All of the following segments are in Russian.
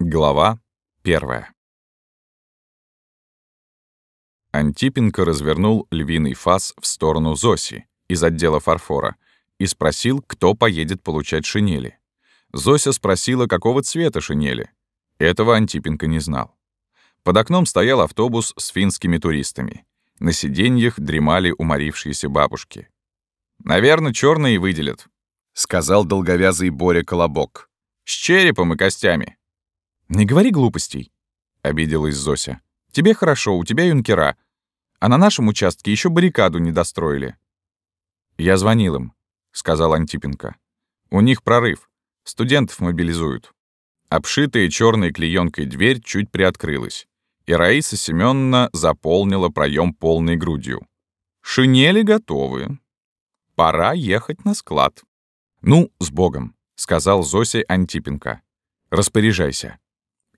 Глава первая. Антипенко развернул львиный фас в сторону Зоси из отдела фарфора и спросил, кто поедет получать шинели. Зося спросила, какого цвета шинели. Этого Антипенко не знал. Под окном стоял автобус с финскими туристами. На сиденьях дремали уморившиеся бабушки. «Наверное, черные выделят», — сказал долговязый Боря Колобок. «С черепом и костями». «Не говори глупостей», — обиделась Зося. «Тебе хорошо, у тебя юнкера. А на нашем участке еще баррикаду не достроили». «Я звонил им», — сказал Антипенко. «У них прорыв. Студентов мобилизуют». Обшитая черной клеенкой дверь чуть приоткрылась, и Раиса Семеновна заполнила проем полной грудью. «Шинели готовы. Пора ехать на склад». «Ну, с Богом», — сказал Зосе Антипенко. «Распоряжайся»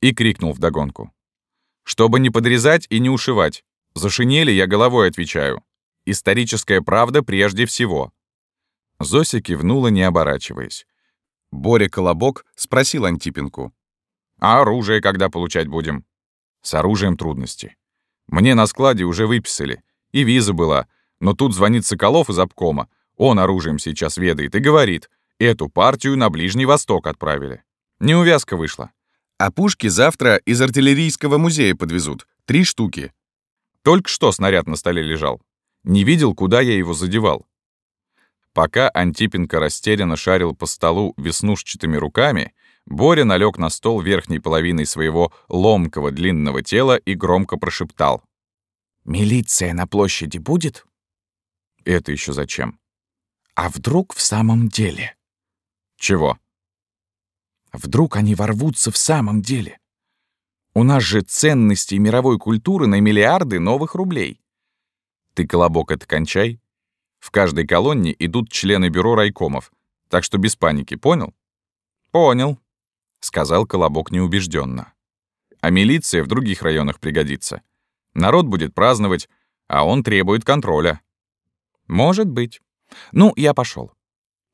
и крикнул вдогонку. «Чтобы не подрезать и не ушивать. За шинели я головой отвечаю. Историческая правда прежде всего». Зося кивнула, не оборачиваясь. Боря Колобок спросил Антипенку. «А оружие когда получать будем?» «С оружием трудности. Мне на складе уже выписали. И виза была. Но тут звонит Соколов из обкома. Он оружием сейчас ведает и говорит, эту партию на Ближний Восток отправили. Неувязка вышла. А пушки завтра из артиллерийского музея подвезут. Три штуки. Только что снаряд на столе лежал. Не видел, куда я его задевал. Пока Антипенко растерянно шарил по столу веснушчатыми руками, Боря налег на стол верхней половиной своего ломкого длинного тела и громко прошептал. «Милиция на площади будет?» «Это еще зачем?» «А вдруг в самом деле?» «Чего?» Вдруг они ворвутся в самом деле? У нас же ценности мировой культуры на миллиарды новых рублей. Ты, Колобок, это кончай. В каждой колонне идут члены бюро райкомов, так что без паники, понял? Понял, сказал Колобок неубежденно. А милиция в других районах пригодится. Народ будет праздновать, а он требует контроля. Может быть. Ну, я пошел.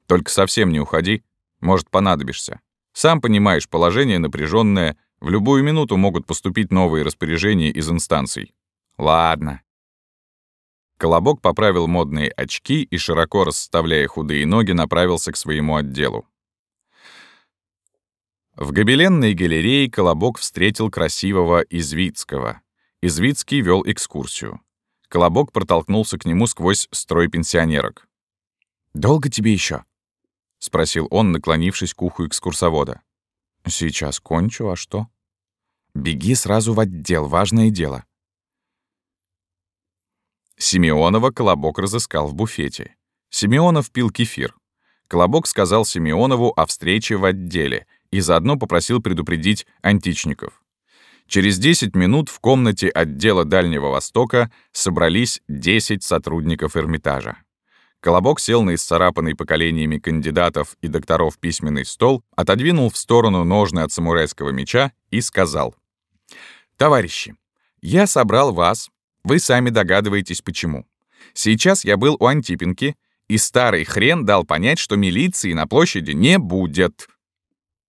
Только совсем не уходи, может, понадобишься. Сам понимаешь, положение напряженное, в любую минуту могут поступить новые распоряжения из инстанций. Ладно. Колобок поправил модные очки и, широко расставляя худые ноги, направился к своему отделу. В гобеленной галерее Колобок встретил красивого Извицкого. Извицкий вел экскурсию. Колобок протолкнулся к нему сквозь строй пенсионерок. «Долго тебе еще? — спросил он, наклонившись к уху экскурсовода. «Сейчас кончу, а что?» «Беги сразу в отдел, важное дело». Симеонова Колобок разыскал в буфете. Симеонов пил кефир. Колобок сказал Симеонову о встрече в отделе и заодно попросил предупредить античников. Через 10 минут в комнате отдела Дальнего Востока собрались 10 сотрудников Эрмитажа. Колобок сел на исцарапанный поколениями кандидатов и докторов письменный стол, отодвинул в сторону ножны от самурайского меча и сказал. «Товарищи, я собрал вас, вы сами догадываетесь, почему. Сейчас я был у Антипенки, и старый хрен дал понять, что милиции на площади не будет».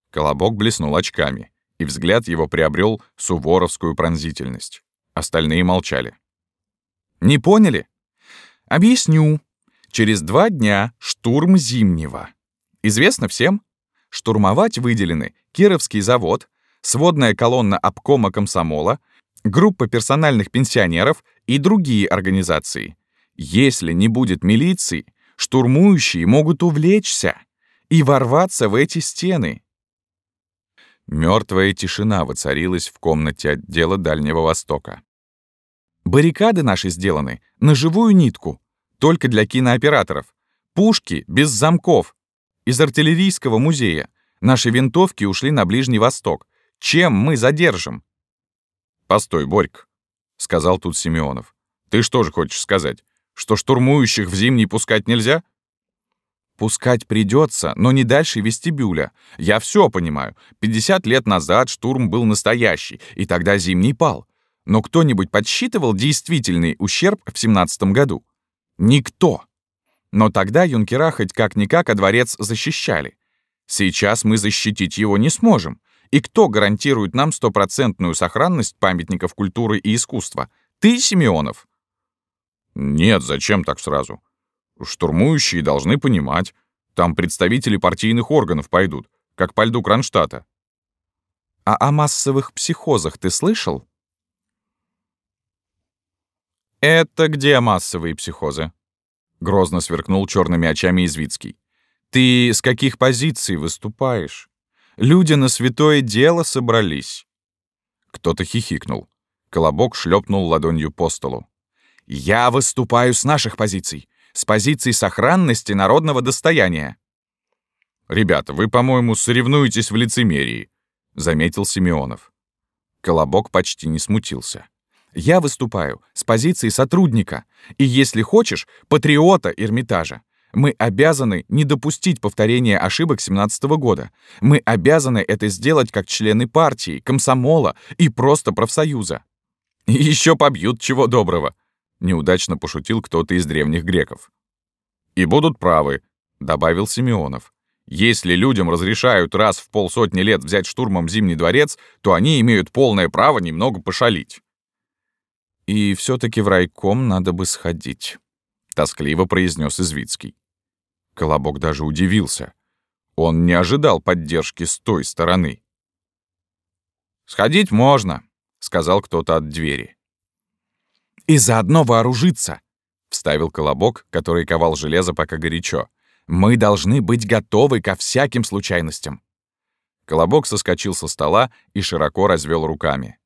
Колобок блеснул очками, и взгляд его приобрел суворовскую пронзительность. Остальные молчали. «Не поняли? Объясню», Через два дня штурм Зимнего. Известно всем, штурмовать выделены Кировский завод, сводная колонна обкома комсомола, группа персональных пенсионеров и другие организации. Если не будет милиции, штурмующие могут увлечься и ворваться в эти стены. Мертвая тишина воцарилась в комнате отдела Дальнего Востока. Баррикады наши сделаны на живую нитку, только для кинооператоров. Пушки без замков. Из артиллерийского музея. Наши винтовки ушли на Ближний Восток. Чем мы задержим? «Постой, Борьк», — сказал тут Семенов. «Ты что же хочешь сказать, что штурмующих в зимний пускать нельзя?» «Пускать придется, но не дальше вестибюля. Я все понимаю. 50 лет назад штурм был настоящий, и тогда зимний пал. Но кто-нибудь подсчитывал действительный ущерб в 17 году? Никто. Но тогда юнкера хоть как-никак, а дворец защищали. Сейчас мы защитить его не сможем. И кто гарантирует нам стопроцентную сохранность памятников культуры и искусства? Ты, Симеонов? Нет, зачем так сразу? Штурмующие должны понимать. Там представители партийных органов пойдут, как по льду Кронштадта. А о массовых психозах ты слышал? Это где массовые психозы? Грозно сверкнул черными очами Извицкий. Ты с каких позиций выступаешь? Люди на святое дело собрались. Кто-то хихикнул. Колобок шлепнул ладонью по столу. «Я выступаю с наших позиций, с позиций сохранности народного достояния». «Ребята, вы, по-моему, соревнуетесь в лицемерии», — заметил Симеонов. Колобок почти не смутился. «Я выступаю с позиции сотрудника и, если хочешь, патриота Эрмитажа. Мы обязаны не допустить повторения ошибок 17 -го года. Мы обязаны это сделать как члены партии, комсомола и просто профсоюза. Еще побьют чего доброго, неудачно пошутил кто-то из древних греков. И будут правы, добавил Симеонов. Если людям разрешают раз в полсотни лет взять штурмом Зимний дворец, то они имеют полное право немного пошалить. И все-таки в райком надо бы сходить тоскливо произнес Извицкий. Колобок даже удивился. Он не ожидал поддержки с той стороны. «Сходить можно», — сказал кто-то от двери. «И заодно вооружиться», — вставил Колобок, который ковал железо пока горячо. «Мы должны быть готовы ко всяким случайностям». Колобок соскочил со стола и широко развел руками.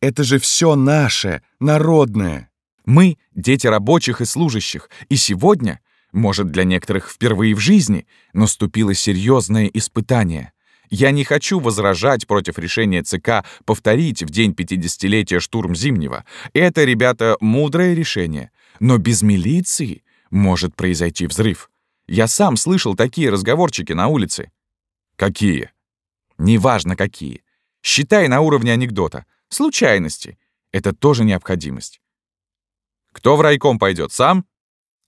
«Это же все наше, народное!» Мы — дети рабочих и служащих, и сегодня, может, для некоторых впервые в жизни, наступило серьезное испытание. Я не хочу возражать против решения ЦК повторить в день 50-летия штурм Зимнего. Это, ребята, мудрое решение. Но без милиции может произойти взрыв. Я сам слышал такие разговорчики на улице. Какие? Неважно какие. Считай на уровне анекдота. Случайности. Это тоже необходимость. Кто в райком пойдет, сам?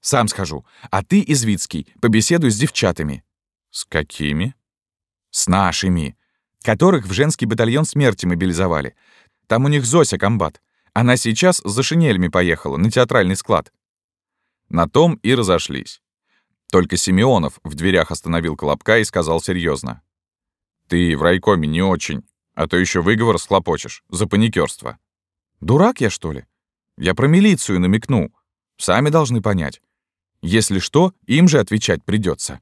Сам схожу. А ты, Извицкий, побеседуй с девчатами. С какими? С нашими. Которых в женский батальон смерти мобилизовали. Там у них Зося комбат. Она сейчас за шинелями поехала, на театральный склад. На том и разошлись. Только Симеонов в дверях остановил Колобка и сказал серьезно: «Ты в райкоме не очень, а то еще выговор схлопочешь за паникерство». «Дурак я, что ли? Я про милицию намекну. Сами должны понять. Если что, им же отвечать придется.